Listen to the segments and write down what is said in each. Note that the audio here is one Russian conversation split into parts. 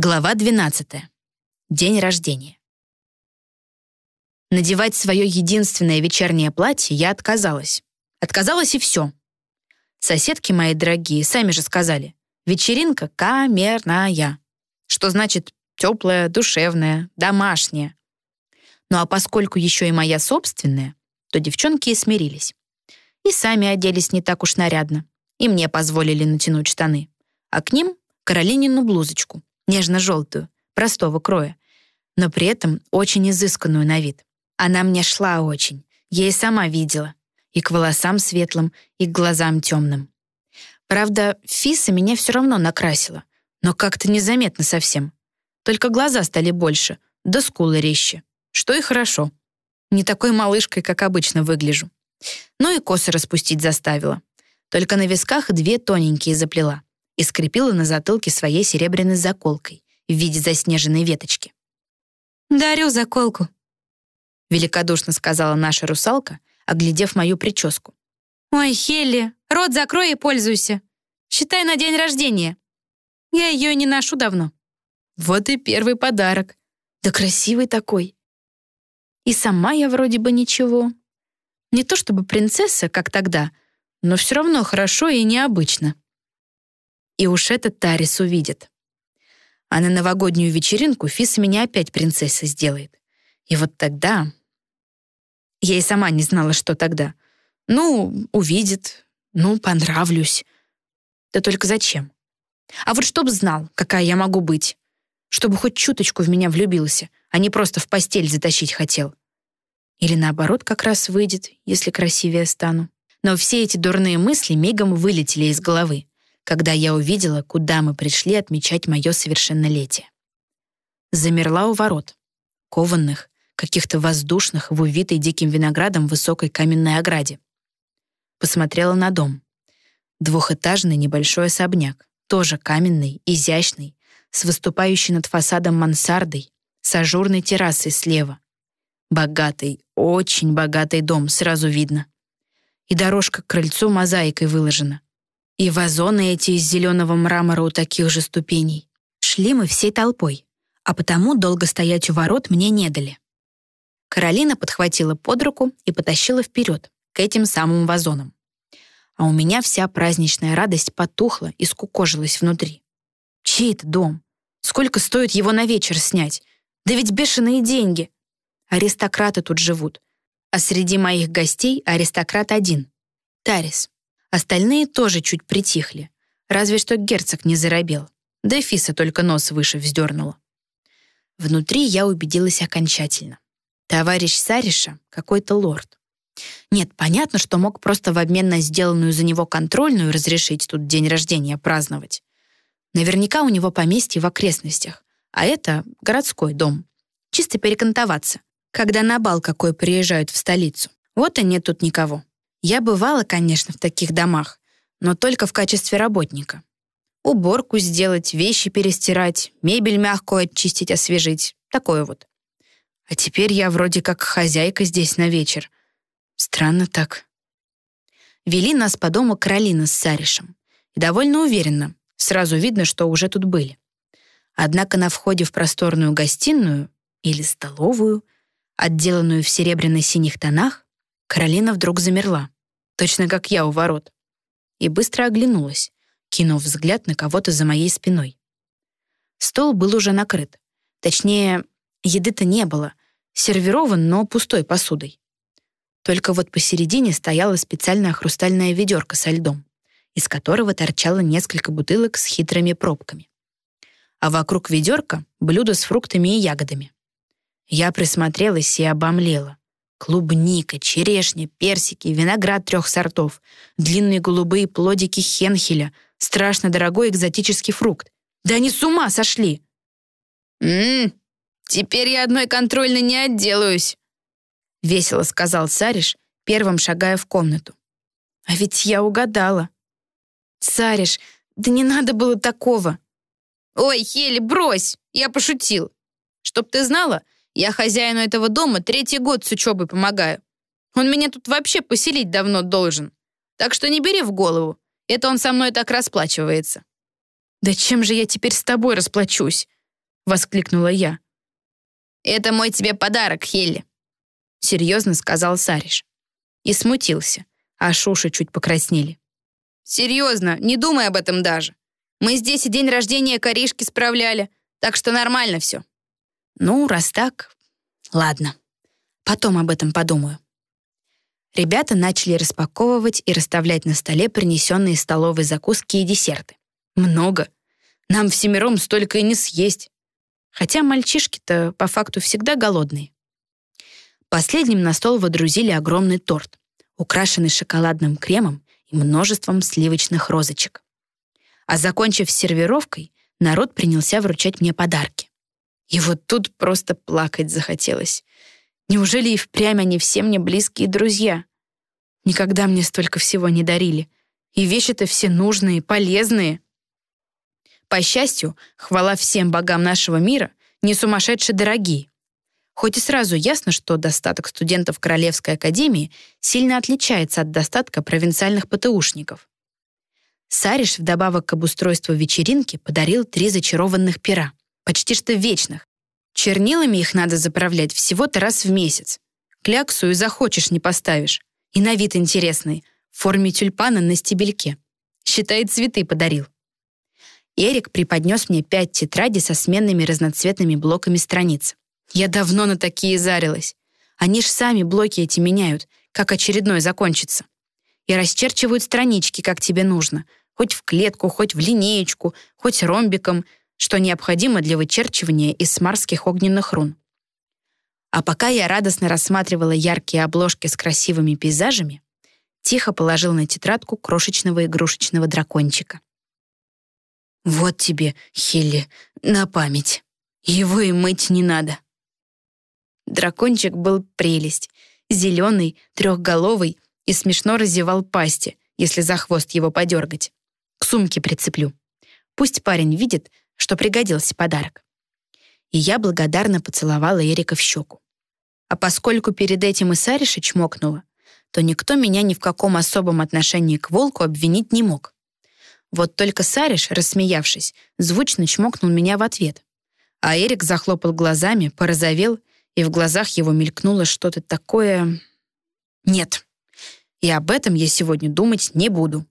Глава 12. День рождения. Надевать свое единственное вечернее платье я отказалась. Отказалась и все. Соседки мои дорогие сами же сказали. Вечеринка камерная. Что значит теплая, душевная, домашняя. Ну а поскольку еще и моя собственная, то девчонки и смирились. И сами оделись не так уж нарядно. И мне позволили натянуть штаны. А к ним — Каролинину блузочку нежно-желтую, простого кроя, но при этом очень изысканную на вид. Она мне шла очень, я и сама видела. И к волосам светлым, и к глазам темным. Правда, Фиса меня все равно накрасила, но как-то незаметно совсем. Только глаза стали больше, да скулы резче. Что и хорошо. Не такой малышкой, как обычно выгляжу. Ну и косы распустить заставила. Только на висках две тоненькие заплела и скрепила на затылке своей серебряной заколкой в виде заснеженной веточки. «Дарю заколку», — великодушно сказала наша русалка, оглядев мою прическу. «Ой, Хелли, рот закрой и пользуйся. Считай на день рождения. Я ее не ношу давно». Вот и первый подарок. Да красивый такой. И сама я вроде бы ничего. Не то чтобы принцесса, как тогда, но все равно хорошо и необычно. И уж этот Тарис увидит. А на новогоднюю вечеринку Фиса меня опять принцессой сделает. И вот тогда... Я и сама не знала, что тогда. Ну, увидит, ну, понравлюсь. Да только зачем? А вот чтоб знал, какая я могу быть. Чтобы хоть чуточку в меня влюбился, а не просто в постель затащить хотел. Или наоборот как раз выйдет, если красивее стану. Но все эти дурные мысли мигом вылетели из головы когда я увидела, куда мы пришли отмечать мое совершеннолетие. Замерла у ворот, кованных, каких-то воздушных, в увитой диким виноградом высокой каменной ограде. Посмотрела на дом. Двухэтажный небольшой особняк, тоже каменный, изящный, с выступающей над фасадом мансардой, с ажурной террасой слева. Богатый, очень богатый дом, сразу видно. И дорожка к крыльцу мозаикой выложена. И вазоны эти из зеленого мрамора у таких же ступеней. Шли мы всей толпой, а потому долго стоять у ворот мне не дали. Каролина подхватила под руку и потащила вперед, к этим самым вазонам. А у меня вся праздничная радость потухла и скукожилась внутри. Чей это дом? Сколько стоит его на вечер снять? Да ведь бешеные деньги. Аристократы тут живут. А среди моих гостей аристократ один — Тарис. Остальные тоже чуть притихли, разве что герцог не заробел, да Фиса только нос выше вздернула. Внутри я убедилась окончательно. Товарищ Сариша — какой-то лорд. Нет, понятно, что мог просто в обмен на сделанную за него контрольную разрешить тут день рождения праздновать. Наверняка у него поместье в окрестностях, а это городской дом. Чисто перекантоваться, когда на бал какой приезжают в столицу. Вот и нет тут никого. Я бывала, конечно, в таких домах, но только в качестве работника. Уборку сделать, вещи перестирать, мебель мягкую очистить, освежить. Такое вот. А теперь я вроде как хозяйка здесь на вечер. Странно так. Вели нас по дому Каролина с Саришем. И довольно уверенно. Сразу видно, что уже тут были. Однако на входе в просторную гостиную или столовую, отделанную в серебряно-синих тонах, Каролина вдруг замерла, точно как я у ворот, и быстро оглянулась, кинув взгляд на кого-то за моей спиной. Стол был уже накрыт. Точнее, еды-то не было, сервирован, но пустой посудой. Только вот посередине стояла специальная хрустальная ведерко со льдом, из которого торчало несколько бутылок с хитрыми пробками. А вокруг ведерка — блюдо с фруктами и ягодами. Я присмотрелась и обомлела. Клубника, черешня, персики, виноград трех сортов, длинные голубые плодики хенхеля, страшно дорогой экзотический фрукт. Да они с ума сошли! «Ммм, теперь я одной контрольной не отделаюсь», — весело сказал Сариш, первым шагая в комнату. «А ведь я угадала». «Сариш, да не надо было такого». «Ой, Хели, брось, я пошутил. Чтоб ты знала, я хозяину этого дома третий год с учебой помогаю. Он меня тут вообще поселить давно должен. Так что не бери в голову. Это он со мной так расплачивается». «Да чем же я теперь с тобой расплачусь?» воскликнула я. «Это мой тебе подарок, Хелли», — серьезно сказал Сариш. И смутился, а шуши чуть покраснели. «Серьезно, не думай об этом даже. Мы здесь и день рождения Коришки справляли, так что нормально все». «Ну, раз так, ладно. Потом об этом подумаю». Ребята начали распаковывать и расставлять на столе принесенные столовые закуски и десерты. Много. Нам всемиром столько и не съесть. Хотя мальчишки-то по факту всегда голодные. Последним на стол водрузили огромный торт, украшенный шоколадным кремом и множеством сливочных розочек. А закончив сервировкой, народ принялся вручать мне подарки. И вот тут просто плакать захотелось. Неужели и впрямь они все мне близкие друзья? Никогда мне столько всего не дарили. И вещи-то все нужные, полезные. По счастью, хвала всем богам нашего мира, не сумасшедшие дорогие. Хоть и сразу ясно, что достаток студентов Королевской академии сильно отличается от достатка провинциальных ПТУшников. Сариш вдобавок к обустройству вечеринки подарил три зачарованных пера, почти что вечных. Чернилами их надо заправлять всего-то раз в месяц. Кляксу и захочешь не поставишь. И на вид интересный, в форме тюльпана на стебельке. Считай, цветы подарил. Эрик преподнес мне пять тетрадей со сменными разноцветными блоками страниц. Я давно на такие зарилась. Они ж сами блоки эти меняют, как очередной закончится. И расчерчивают странички, как тебе нужно. Хоть в клетку, хоть в линеечку, хоть ромбиком, что необходимо для вычерчивания из марских огненных рун. А пока я радостно рассматривала яркие обложки с красивыми пейзажами, тихо положил на тетрадку крошечного игрушечного дракончика. «Вот тебе, Хелли, на память. Его и мыть не надо». Дракончик был прелесть. Зеленый, трехголовый и смешно разевал пасти, если за хвост его подергать. К сумке прицеплю. Пусть парень видит, что пригодился подарок. И я благодарно поцеловала Эрика в щеку. А поскольку перед этим и Сариша чмокнула, то никто меня ни в каком особом отношении к волку обвинить не мог. Вот только Сариш, рассмеявшись, звучно чмокнул меня в ответ. А Эрик захлопал глазами, порозовел и в глазах его мелькнуло что-то такое... Нет, и об этом я сегодня думать не буду.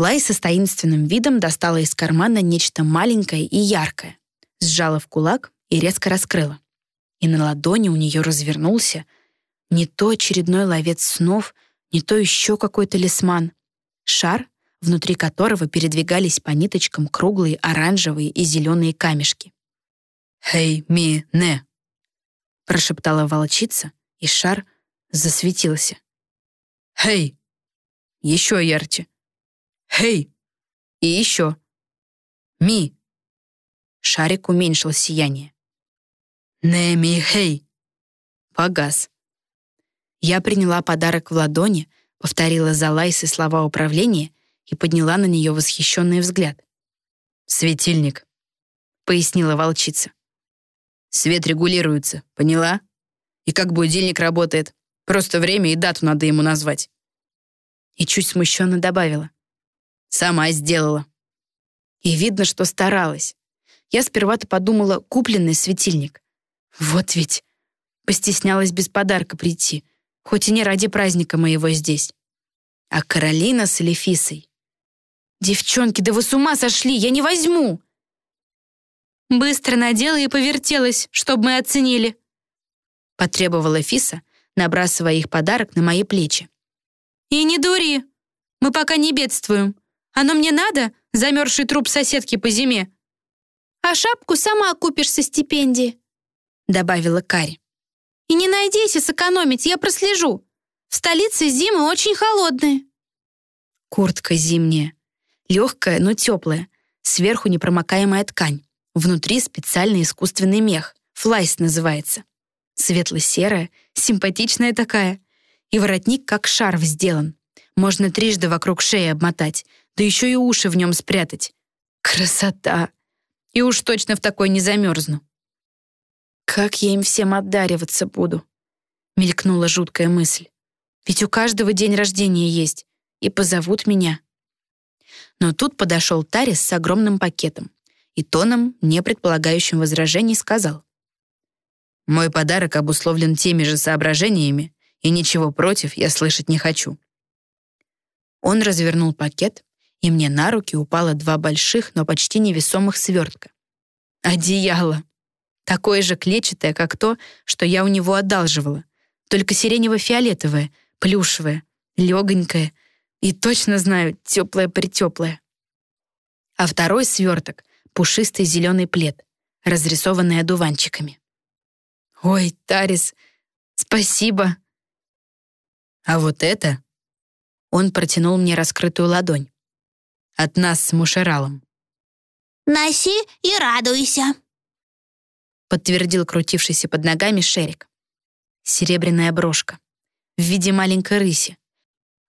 Лайса с таинственным видом достала из кармана нечто маленькое и яркое, сжала в кулак и резко раскрыла. И на ладони у нее развернулся не то очередной ловец снов, не то еще какой талисман. Шар, внутри которого передвигались по ниточкам круглые оранжевые и зеленые камешки. «Хей, ми, не!» прошептала волчица, и шар засветился. «Хей!» Еще ярче. «Хей!» И еще. «Ми!» Шарик уменьшил сияние. «Не ми хей!» Погас. Я приняла подарок в ладони, повторила за Лайсы слова управления и подняла на нее восхищенный взгляд. «Светильник», — пояснила волчица. Свет регулируется, поняла? И как будильник работает. Просто время и дату надо ему назвать. И чуть смущенно добавила. Сама сделала. И видно, что старалась. Я сперва-то подумала, купленный светильник. Вот ведь. Постеснялась без подарка прийти, хоть и не ради праздника моего здесь. А Каролина с Элефисой. «Девчонки, да вы с ума сошли! Я не возьму!» Быстро надела и повертелась, чтобы мы оценили. Потребовала Фиса, набрасывая их подарок на мои плечи. И не дури. Мы пока не бедствуем. Оно мне надо, замерзший труп соседки по зиме. А шапку сама купишь со стипендии, добавила Кари. И не надейся сэкономить, я прослежу. В столице зимы очень холодные. Куртка зимняя. Легкая, но теплая. Сверху непромокаемая ткань. Внутри специальный искусственный мех. Флайс называется. Светло-серая, симпатичная такая. И воротник как шарф сделан. Можно трижды вокруг шеи обмотать, да еще и уши в нем спрятать. Красота! И уж точно в такой не замерзну. Как я им всем отдариваться буду? Мелькнула жуткая мысль. Ведь у каждого день рождения есть, и позовут меня. Но тут подошел Тарис с огромным пакетом и тоном, не предполагающим возражений, сказал. «Мой подарок обусловлен теми же соображениями, и ничего против я слышать не хочу». Он развернул пакет, и мне на руки упало два больших, но почти невесомых свертка. Одеяло. Такое же клетчатое, как то, что я у него одалживала, только сиренево-фиолетовое, плюшевое, легонькое и, точно знаю, теплое-притеплое. А второй сверток — пушистый зеленый плед, разрисованный одуванчиками. «Ой, Тарис, спасибо!» «А вот это...» Он протянул мне раскрытую ладонь. «От нас с Мушералом». «Носи и радуйся», подтвердил крутившийся под ногами Шерик. Серебряная брошка в виде маленькой рыси.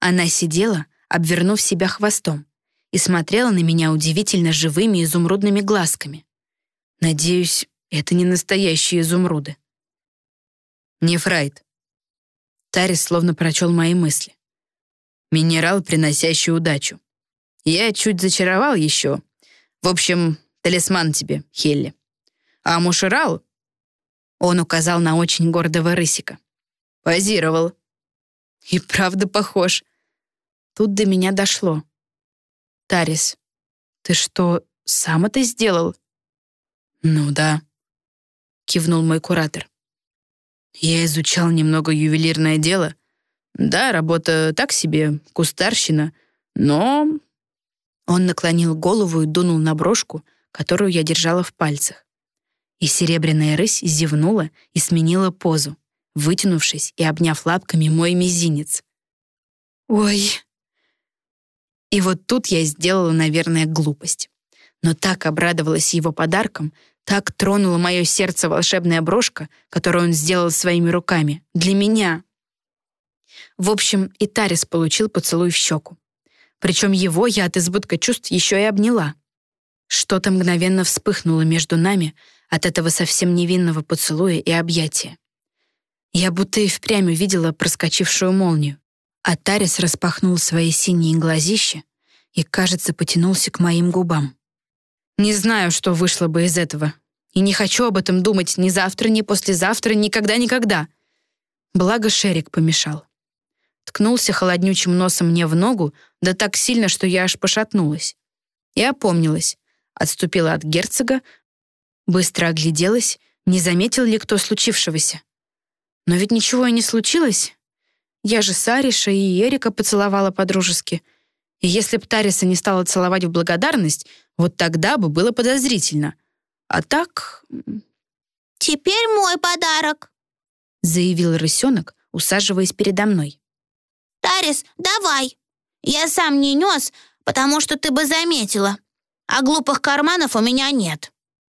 Она сидела, обвернув себя хвостом, и смотрела на меня удивительно живыми изумрудными глазками. Надеюсь, это не настоящие изумруды. Не Фрайд. Тарис словно прочел мои мысли. Минерал, приносящий удачу. Я чуть зачаровал еще. В общем, талисман тебе, Хелли. А Мушерал, он указал на очень гордого рысика, позировал. И правда похож. Тут до меня дошло. Тарис, ты что, сам это сделал? Ну да, кивнул мой куратор. Я изучал немного ювелирное дело. Да, работа так себе, кустарщина, но... Он наклонил голову и дунул на брошку, которую я держала в пальцах. И серебряная рысь зевнула и сменила позу, вытянувшись и обняв лапками мой мизинец. «Ой!» И вот тут я сделала, наверное, глупость. Но так обрадовалась его подарком, так тронула мое сердце волшебная брошка, которую он сделал своими руками. Для меня. В общем, и Тарис получил поцелуй в щеку. Причем его я от избытка чувств еще и обняла. Что-то мгновенно вспыхнуло между нами, от этого совсем невинного поцелуя и объятия. Я будто и впрямь увидела проскочившую молнию, а Тарис распахнул свои синие глазища и, кажется, потянулся к моим губам. Не знаю, что вышло бы из этого, и не хочу об этом думать ни завтра, ни послезавтра, никогда-никогда. Благо Шерик помешал. Ткнулся холоднючим носом мне в ногу, да так сильно, что я аж пошатнулась. И опомнилась, отступила от герцога, Быстро огляделась, не заметил ли кто случившегося. Но ведь ничего и не случилось. Я же Сариша и Эрика поцеловала по-дружески. И если б Тариса не стала целовать в благодарность, вот тогда бы было подозрительно. А так... «Теперь мой подарок», — заявил рысенок, усаживаясь передо мной. «Тарис, давай. Я сам не нес, потому что ты бы заметила. А глупых карманов у меня нет».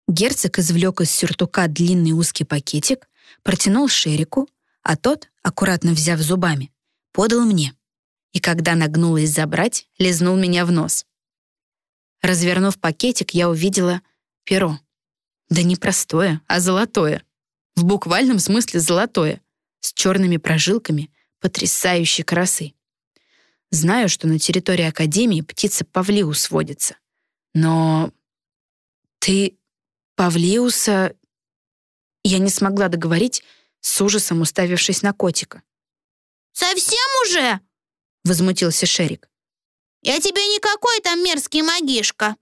Герцог извлек из сюртука длинный узкий пакетик, протянул Шерику, а тот, аккуратно взяв зубами, подал мне. И когда нагнулась забрать, лизнул меня в нос. Развернув пакетик, я увидела перо. Да не простое, а золотое. В буквальном смысле золотое, с черными прожилками потрясающей красы. Знаю, что на территории Академии птица Павлиус водится. Но ты Павлиуса... Я не смогла договорить, с ужасом уставившись на котика. «Совсем уже?» — возмутился Шерик. «Я тебе не какой там мерзкий магишка.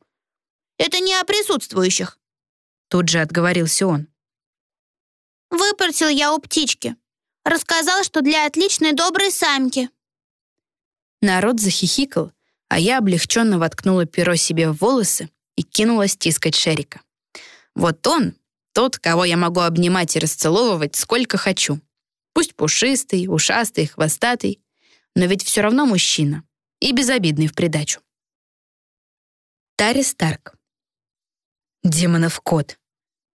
Это не о присутствующих». Тут же отговорился он. «Выпросил я у птички. Рассказал, что для отличной доброй самки». Народ захихикал, а я облегченно воткнула перо себе в волосы и кинулась тискать Шерика. Вот он, тот, кого я могу обнимать и расцеловывать сколько хочу. Пусть пушистый, ушастый, хвостатый, но ведь все равно мужчина и безобидный в придачу. Тари Старк. Демонов кот.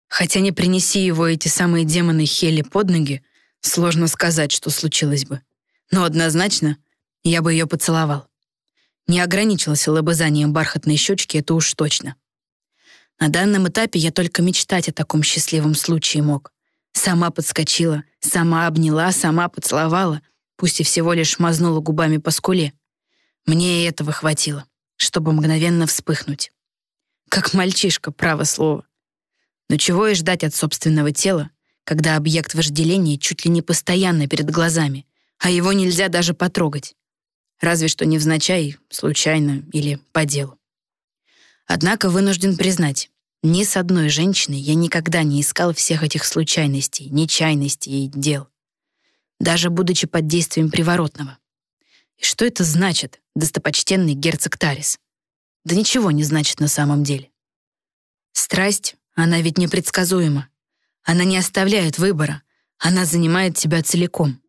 Хотя не принеси его эти самые демоны Хели под ноги, сложно сказать, что случилось бы. Но однозначно я бы ее поцеловал. Не ограничился лобызанием бархатной щечки, это уж точно. На данном этапе я только мечтать о таком счастливом случае мог. Сама подскочила, сама обняла, сама поцеловала, пусть и всего лишь мазнула губами по скуле. Мне и этого хватило, чтобы мгновенно вспыхнуть. Как мальчишка, право слово. Но чего и ждать от собственного тела, когда объект вожделения чуть ли не постоянно перед глазами, а его нельзя даже потрогать. Разве что невзначай, случайно или по делу. Однако вынужден признать, ни с одной женщиной я никогда не искал всех этих случайностей, нечаянностей и дел. Даже будучи под действием приворотного. И что это значит, достопочтенный герцог Тарис? Да ничего не значит на самом деле. Страсть, она ведь непредсказуема. Она не оставляет выбора, она занимает тебя целиком.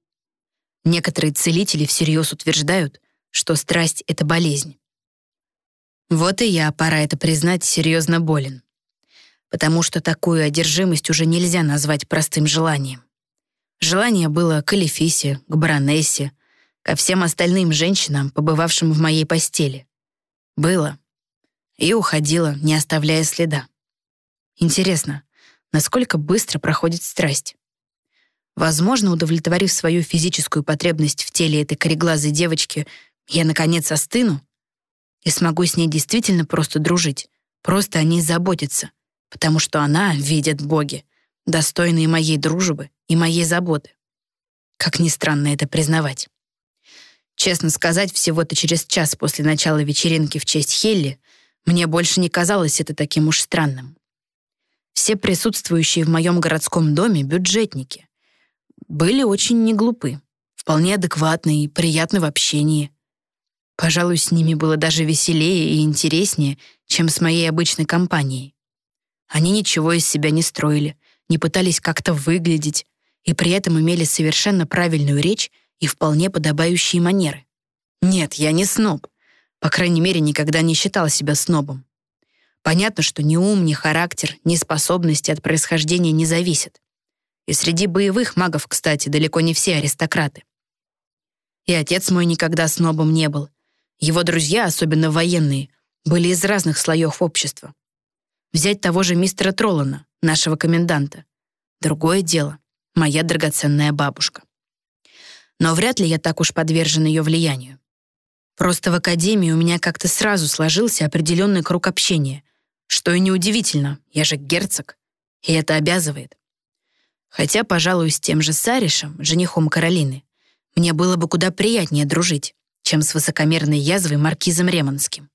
Некоторые целители всерьез утверждают, что страсть — это болезнь. Вот и я, пора это признать, серьезно болен. Потому что такую одержимость уже нельзя назвать простым желанием. Желание было к Элефисе, к баронессе, ко всем остальным женщинам, побывавшим в моей постели. Было. И уходило, не оставляя следа. Интересно, насколько быстро проходит страсть? Возможно, удовлетворив свою физическую потребность в теле этой кореглазой девочки, я, наконец, остыну и смогу с ней действительно просто дружить, просто о ней заботиться, потому что она, видят боги, достойные моей дружбы и моей заботы. Как ни странно это признавать. Честно сказать, всего-то через час после начала вечеринки в честь Хелли мне больше не казалось это таким уж странным. Все присутствующие в моем городском доме — бюджетники. Были очень неглупы, вполне адекватны и приятны в общении. Пожалуй, с ними было даже веселее и интереснее, чем с моей обычной компанией. Они ничего из себя не строили, не пытались как-то выглядеть, и при этом имели совершенно правильную речь и вполне подобающие манеры. Нет, я не сноб. По крайней мере, никогда не считал себя снобом. Понятно, что ни ум, ни характер, ни способности от происхождения не зависят. И среди боевых магов, кстати, далеко не все аристократы. И отец мой никогда снобом не был, его друзья, особенно военные, были из разных слоев общества. Взять того же мистера Троллана, нашего коменданта. Другое дело — моя драгоценная бабушка. Но вряд ли я так уж подвержен ее влиянию. Просто в академии у меня как-то сразу сложился определенный круг общения, что и неудивительно, я же герцог, и это обязывает. Хотя, пожалуй, с тем же Саришем, женихом Каролины, мне было бы куда приятнее дружить чем с высокомерной язвой маркизом Ремонским.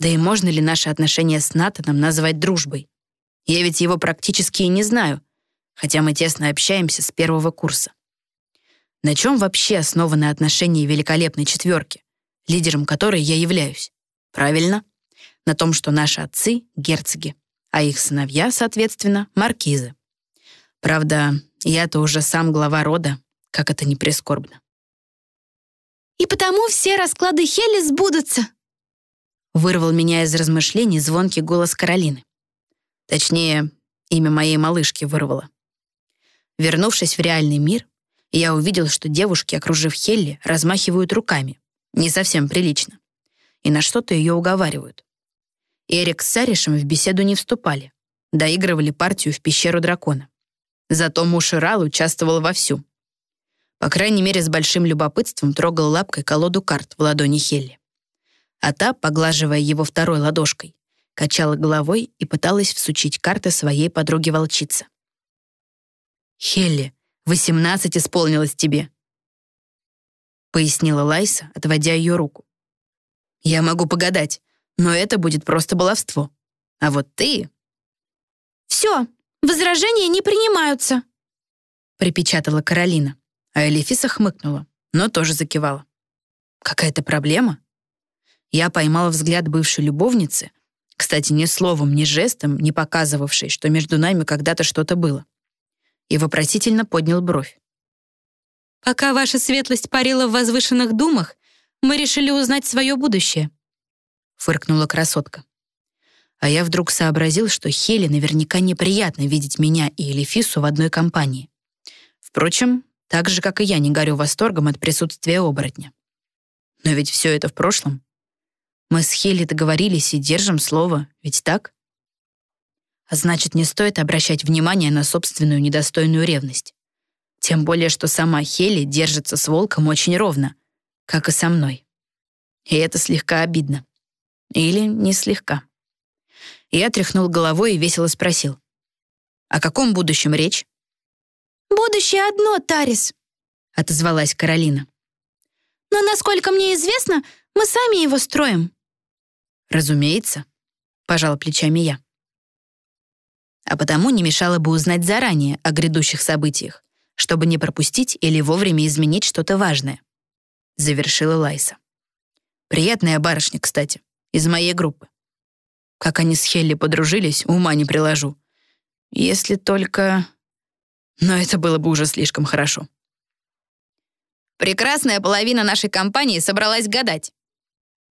Да и можно ли наши отношения с Натаном назвать дружбой? Я ведь его практически и не знаю, хотя мы тесно общаемся с первого курса. На чем вообще основаны отношения великолепной четверки, лидером которой я являюсь? Правильно, на том, что наши отцы — герцоги, а их сыновья, соответственно, маркизы. Правда, я-то уже сам глава рода, как это не прискорбно. И потому все расклады Хели сбудутся. Вырвал меня из размышлений звонкий голос Каролины. Точнее, имя моей малышки вырвало. Вернувшись в реальный мир, я увидел, что девушки, окружив Хелли, размахивают руками. Не совсем прилично. И на что-то ее уговаривают. Эрик с Саришем в беседу не вступали. Доигрывали партию в пещеру дракона. Зато Муширал участвовал вовсю. По крайней мере, с большим любопытством трогал лапкой колоду карт в ладони Хелли. А та, поглаживая его второй ладошкой, качала головой и пыталась всучить карты своей подруге-волчице. «Хелли, восемнадцать исполнилось тебе», — пояснила Лайса, отводя ее руку. «Я могу погадать, но это будет просто баловство. А вот ты...» «Все, возражения не принимаются», — припечатала Каролина. А Элифиса хмыкнула, но тоже закивала. Какая-то проблема? Я поймала взгляд бывшей любовницы, кстати, ни словом, ни жестом, не показывавшей, что между нами когда-то что-то было, и вопросительно поднял бровь. «Пока ваша светлость парила в возвышенных думах, мы решили узнать свое будущее», — фыркнула красотка. А я вдруг сообразил, что Хеле наверняка неприятно видеть меня и Элифису в одной компании. Впрочем, так же, как и я не горю восторгом от присутствия оборотня. Но ведь все это в прошлом. Мы с Хелли договорились и держим слово, ведь так? А значит, не стоит обращать внимание на собственную недостойную ревность. Тем более, что сама Хелли держится с волком очень ровно, как и со мной. И это слегка обидно. Или не слегка. Я тряхнул головой и весело спросил. «О каком будущем речь?» «Будущее одно, Тарис», — отозвалась Каролина. «Но, насколько мне известно, мы сами его строим». «Разумеется», — пожала плечами я. А потому не мешало бы узнать заранее о грядущих событиях, чтобы не пропустить или вовремя изменить что-то важное. Завершила Лайса. Приятная барышня, кстати, из моей группы. Как они с Хелли подружились, ума не приложу. Если только... Но это было бы уже слишком хорошо. «Прекрасная половина нашей компании собралась гадать»,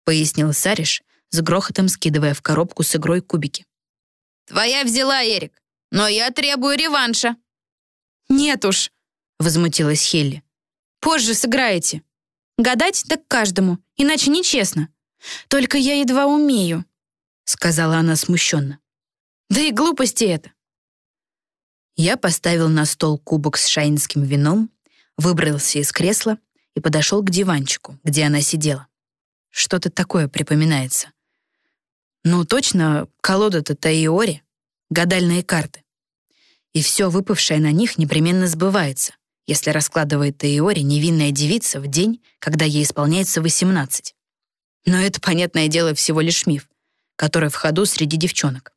пояснил Сариш, с грохотом скидывая в коробку с игрой кубики. «Твоя взяла, Эрик, но я требую реванша». «Нет уж», — возмутилась Хелли. «Позже сыграете. Гадать так каждому, иначе нечестно. Только я едва умею сказала она смущенно. Да и глупости это. Я поставил на стол кубок с шайнским вином, выбрался из кресла и подошел к диванчику, где она сидела. Что-то такое припоминается. Ну, точно, колода-то Таиори, гадальные карты. И все выпавшее на них непременно сбывается, если раскладывает Таиори невинная девица в день, когда ей исполняется 18. Но это, понятное дело, всего лишь миф который в ходу среди девчонок.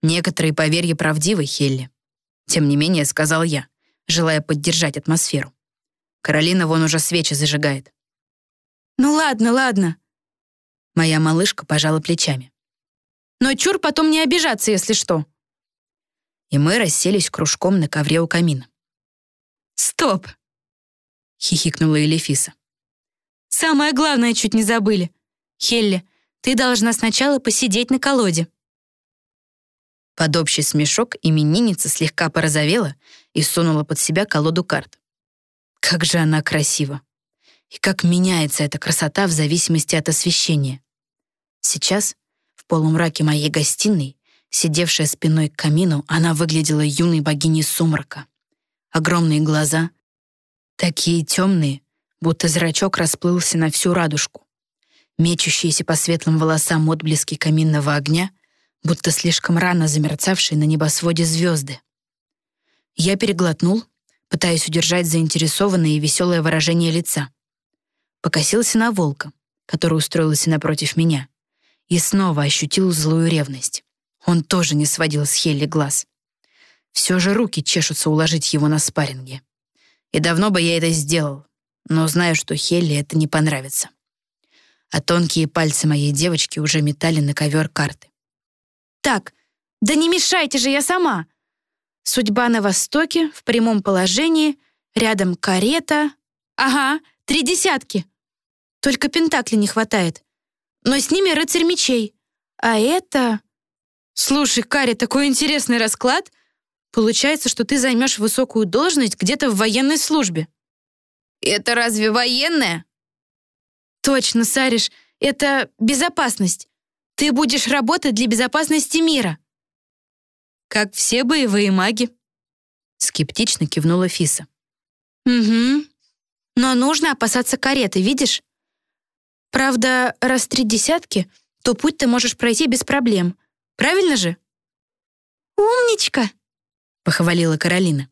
Некоторые поверья правдивы, Хелли. Тем не менее, сказал я, желая поддержать атмосферу. Каролина вон уже свечи зажигает. «Ну ладно, ладно». Моя малышка пожала плечами. «Но чур потом не обижаться, если что». И мы расселись кружком на ковре у камина. «Стоп!» — хихикнула Элефиса. «Самое главное чуть не забыли. Хелли, ты должна сначала посидеть на колоде». Под общий смешок именинница слегка порозовела и сунула под себя колоду карт. Как же она красива! И как меняется эта красота в зависимости от освещения. Сейчас, в полумраке моей гостиной, сидевшая спиной к камину, она выглядела юной богиней сумрака. Огромные глаза, такие темные, будто зрачок расплылся на всю радужку мечущиеся по светлым волосам отблески каминного огня, будто слишком рано замерцавшие на небосводе звезды. Я переглотнул, пытаясь удержать заинтересованное и веселое выражение лица. Покосился на волка, который устроился напротив меня, и снова ощутил злую ревность. Он тоже не сводил с Хелли глаз. Все же руки чешутся уложить его на спарринге. И давно бы я это сделал, но знаю, что Хелли это не понравится а тонкие пальцы моей девочки уже метали на ковер карты. «Так, да не мешайте же, я сама!» Судьба на востоке, в прямом положении, рядом карета. Ага, три десятки. Только пентакли не хватает. Но с ними рыцарь мечей. А это... Слушай, Кари, такой интересный расклад. Получается, что ты займешь высокую должность где-то в военной службе. Это разве военная? Точно, Сариш, это безопасность. Ты будешь работать для безопасности мира. Как все боевые маги. Скептично кивнула Фиса. Угу. Но нужно опасаться кареты, видишь? Правда, раз три десятки, то путь ты можешь пройти без проблем. Правильно же? «Умничка!» — похвалила Каролина.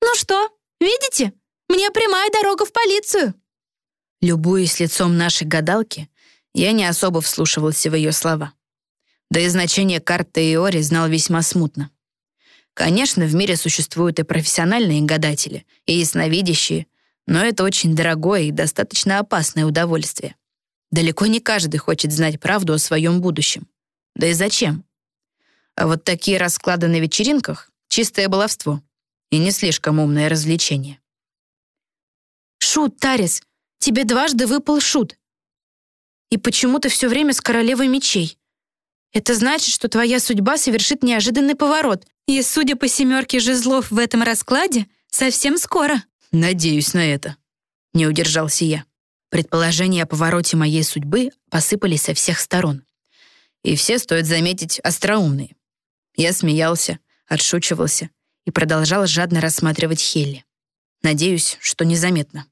«Ну что, видите? Мне прямая дорога в полицию!» Любуясь лицом нашей гадалки, я не особо вслушивался в ее слова. Да и значение карты Иори знал весьма смутно. Конечно, в мире существуют и профессиональные гадатели, и ясновидящие, но это очень дорогое и достаточно опасное удовольствие. Далеко не каждый хочет знать правду о своем будущем. Да и зачем? А вот такие расклады на вечеринках — чистое баловство и не слишком умное развлечение. «Шут, Тарис, Тебе дважды выпал шут. И почему ты все время с королевой мечей? Это значит, что твоя судьба совершит неожиданный поворот. И, судя по семерке жезлов в этом раскладе, совсем скоро. Надеюсь на это. Не удержался я. Предположения о повороте моей судьбы посыпались со всех сторон. И все, стоит заметить, остроумные. Я смеялся, отшучивался и продолжал жадно рассматривать Хелли. Надеюсь, что незаметно.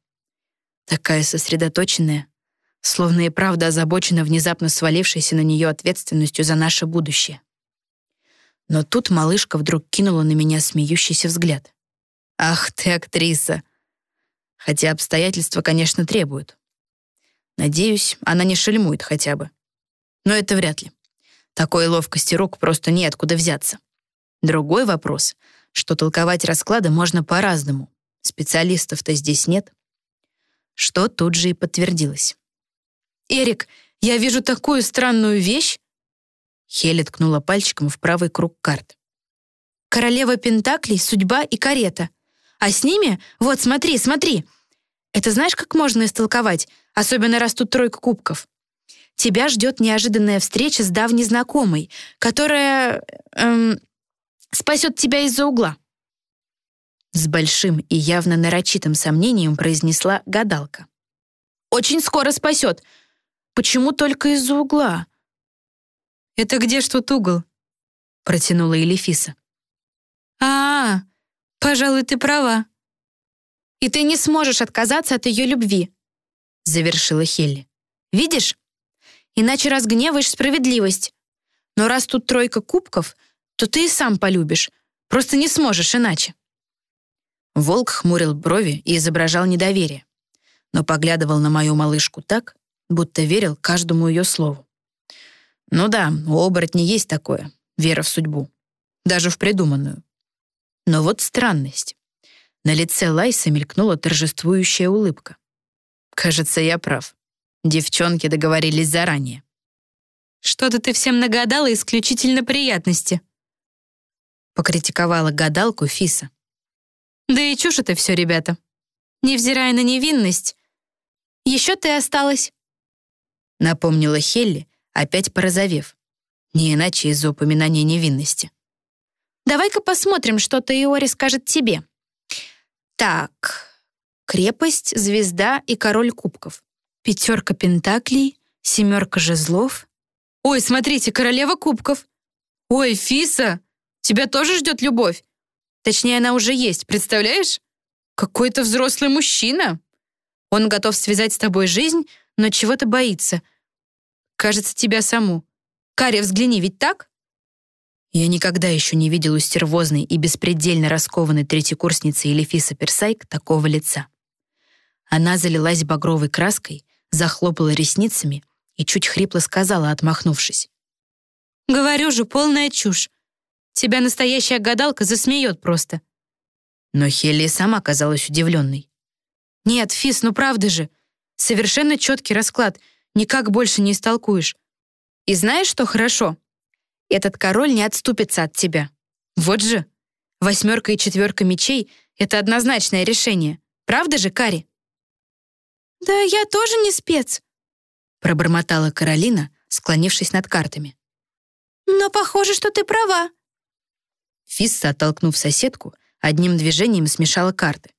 Такая сосредоточенная, словно и правда озабочена внезапно свалившейся на нее ответственностью за наше будущее. Но тут малышка вдруг кинула на меня смеющийся взгляд. «Ах ты, актриса!» Хотя обстоятельства, конечно, требуют. Надеюсь, она не шельмует хотя бы. Но это вряд ли. Такой ловкости рук просто неоткуда взяться. Другой вопрос, что толковать расклады можно по-разному. Специалистов-то здесь нет. Что тут же и подтвердилось. «Эрик, я вижу такую странную вещь!» Хелли ткнула пальчиком в правый круг карт. «Королева Пентаклей, судьба и карета. А с ними, вот смотри, смотри. Это знаешь, как можно истолковать, особенно раз тут тройка кубков? Тебя ждет неожиданная встреча с давней знакомой, которая эм, спасет тебя из-за угла». С большим и явно нарочитым сомнением произнесла гадалка. «Очень скоро спасет. Почему только из-за угла?» «Это где ж тут угол?» — протянула Елефиса. а, -а, -а пожалуй, ты права. И ты не сможешь отказаться от ее любви», — завершила Хелли. «Видишь? Иначе разгневаешь справедливость. Но раз тут тройка кубков, то ты и сам полюбишь. Просто не сможешь иначе». Волк хмурил брови и изображал недоверие, но поглядывал на мою малышку так, будто верил каждому ее слову. Ну да, у оборотней есть такое — вера в судьбу. Даже в придуманную. Но вот странность. На лице Лайса мелькнула торжествующая улыбка. Кажется, я прав. Девчонки договорились заранее. «Что-то ты всем нагадала исключительно приятности», покритиковала гадалку Фиса. Да и чушь это все, ребята. Невзирая на невинность, еще ты осталась. Напомнила Хелли, опять порозовев. Не иначе из-за упоминания невинности. Давай-ка посмотрим, что Теори скажет тебе. Так, крепость, звезда и король кубков. Пятерка пентаклей, семерка жезлов. Ой, смотрите, королева кубков. Ой, Фиса, тебя тоже ждет любовь. Точнее, она уже есть, представляешь? Какой-то взрослый мужчина. Он готов связать с тобой жизнь, но чего-то боится. Кажется, тебя саму. Каря, взгляни, ведь так? Я никогда еще не видел у стервозной и беспредельно раскованной третьекурсницы Елефиса Персайк такого лица. Она залилась багровой краской, захлопала ресницами и чуть хрипло сказала, отмахнувшись. «Говорю же, полная чушь. Тебя настоящая гадалка засмеет просто». Но Хелли сама казалась удивленной. «Нет, Фис, ну правда же. Совершенно четкий расклад. Никак больше не истолкуешь. И знаешь, что хорошо? Этот король не отступится от тебя. Вот же. Восьмерка и четверка мечей — это однозначное решение. Правда же, Кари?» «Да я тоже не спец», — пробормотала Каролина, склонившись над картами. «Но похоже, что ты права». Фисса, оттолкнув соседку, одним движением смешала карты.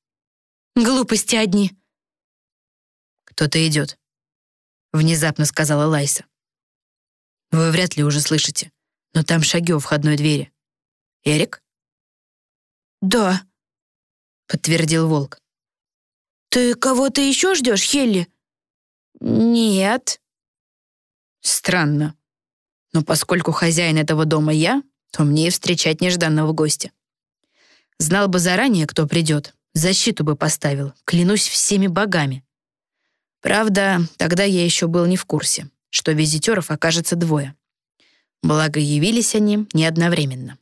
«Глупости одни». «Кто-то идет», — внезапно сказала Лайса. «Вы вряд ли уже слышите, но там шаги у входной двери. Эрик?» «Да», — подтвердил Волк. «Ты кого-то еще ждешь, Хелли?» «Нет». «Странно. Но поскольку хозяин этого дома я, то мне и встречать нежданного гостя. Знал бы заранее, кто придет, защиту бы поставил, клянусь всеми богами. Правда, тогда я еще был не в курсе, что визитеров окажется двое. Благо, явились они не одновременно.